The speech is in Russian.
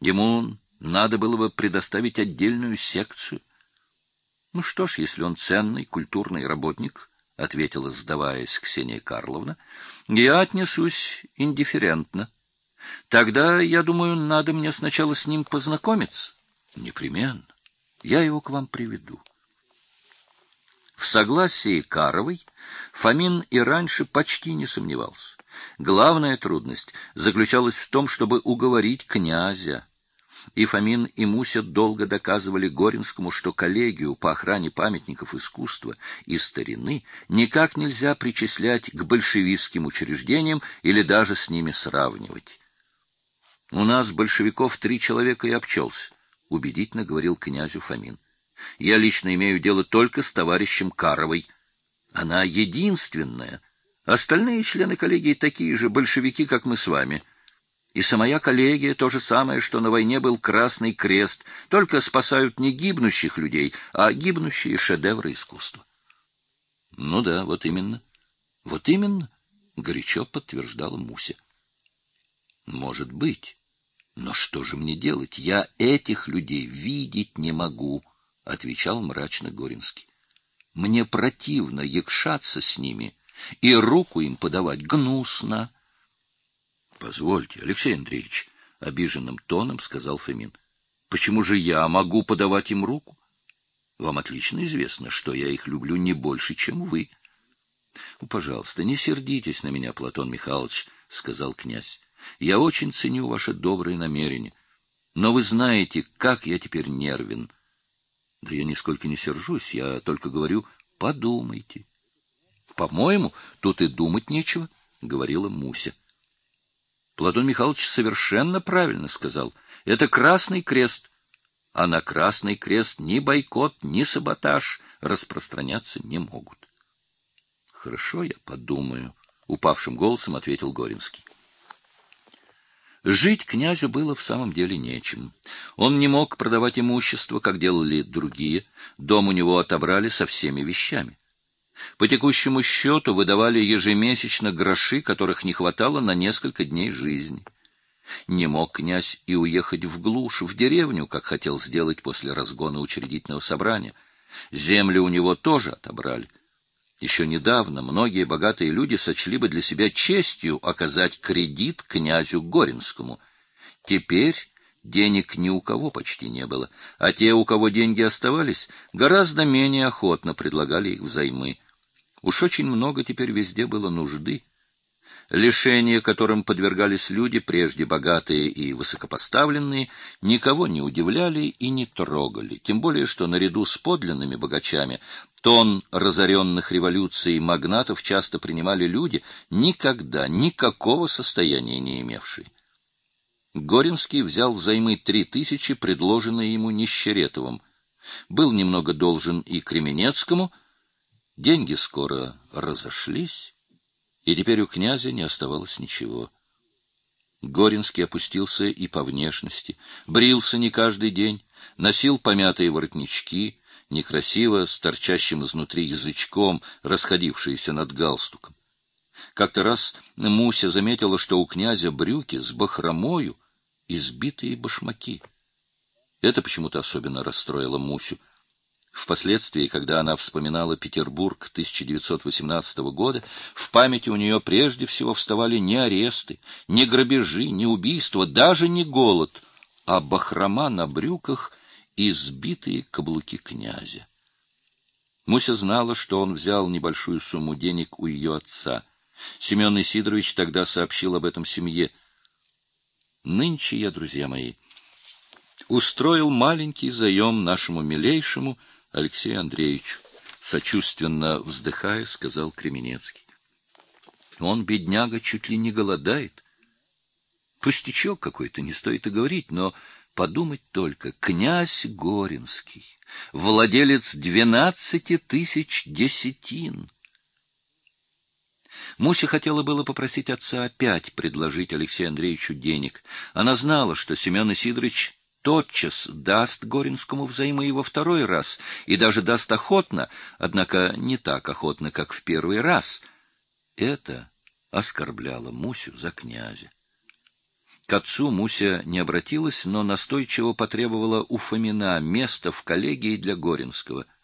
Ему надо было бы предоставить отдельную секцию. Ну что ж, если он ценный культурный работник, — ответила, сдаваясь Ксения Карловна, — я отнесусь индифферентно. Тогда, я думаю, надо мне сначала с ним познакомиться. Непременно. Я его к вам приведу. В согласии Каровой Фомин и раньше почти не сомневался. Главная трудность заключалась в том, чтобы уговорить князя. И Фомин, и Муся долго доказывали Горинскому, что коллегию по охране памятников искусства и старины никак нельзя причислять к большевистским учреждениям или даже с ними сравнивать. «У нас большевиков три человека и обчелся», — убедительно говорил князю Фомин. Я лично имею дело только с товарищем Каровой. Она единственная. Остальные члены коллегии такие же большевики, как мы с вами. И самая коллегия то же самое, что на войне был Красный Крест, только спасают не гибнущих людей, а гибнущие шедевры искусства. Ну да, вот именно. Вот именно, горячо подтверждала Муся. Может быть. Но что же мне делать? Я этих людей видеть не могу отвечал мрачно Горинский. Мне противно якшаться с ними и руку им подавать гнусно. Позвольте, Алексей Андреевич, обиженным тоном сказал Фомин. Почему же я могу подавать им руку? Вам отлично известно, что я их люблю не больше, чем вы. Ну, пожалуйста, не сердитесь на меня, Платон Михайлович, сказал князь. Я очень ценю ваши добрые намерения, но вы знаете, как я теперь нервен. Да я нисколько не сержусь, я только говорю, подумайте. По-моему, тут и думать нечего, говорила Муся. Платон Михайлович совершенно правильно сказал. Это Красный Крест. А на Красный Крест ни бойкот, ни саботаж распространяться не могут. Хорошо, я подумаю, упавшим голосом ответил Горинский. Жить князю было в самом деле нечем. Он не мог продавать имущество, как делали другие. Дом у него отобрали со всеми вещами. По текущему счету выдавали ежемесячно гроши, которых не хватало на несколько дней жизни. Не мог князь и уехать в глушь, в деревню, как хотел сделать после разгона учредительного собрания. Земли у него тоже отобрали. Еще недавно многие богатые люди сочли бы для себя честью оказать кредит князю Горинскому. Теперь денег ни у кого почти не было, а те, у кого деньги оставались, гораздо менее охотно предлагали их взаймы. Уж очень много теперь везде было нужды. Лишения, которым подвергались люди, прежде богатые и высокопоставленные, никого не удивляли и не трогали, тем более что наряду с подлинными богачами тон разоренных революцией магнатов часто принимали люди, никогда никакого состояния не имевшие. Горинский взял взаймы три тысячи, предложенные ему Нищеретовым. Был немного должен и Кременецкому. Деньги скоро разошлись, и теперь у князя не оставалось ничего. Горинский опустился и по внешности, брился не каждый день, носил помятые воротнички, некрасиво с торчащим изнутри язычком, расходившиеся над галстуком. Как-то раз Муся заметила, что у князя брюки с бахромою и сбитые башмаки. Это почему-то особенно расстроило Мусю. Впоследствии, когда она вспоминала Петербург 1918 года, в памяти у нее прежде всего вставали не аресты, не грабежи, не убийства, даже не голод, а бахрома на брюках и сбитые каблуки князя. Муся знала, что он взял небольшую сумму денег у ее отца. Семен Исидорович тогда сообщил об этом семье. Нынче я, друзья мои, устроил маленький заем нашему милейшему Алексею Андреевичу, сочувственно вздыхая, сказал Кременецкий. Он, бедняга, чуть ли не голодает. Пустячок какой-то, не стоит и говорить, но Подумать только, князь Горинский, владелец двенадцати тысяч десятин. Муся хотела было попросить отца опять предложить Алексею Андреевичу денег. Она знала, что Семен Исидорович тотчас даст Горинскому взаймы во второй раз, и даже даст охотно, однако не так охотно, как в первый раз. Это оскорбляло Мусю за князя. К отцу Муся не обратилась, но настойчиво потребовала у Фомина место в коллегии для Горинского —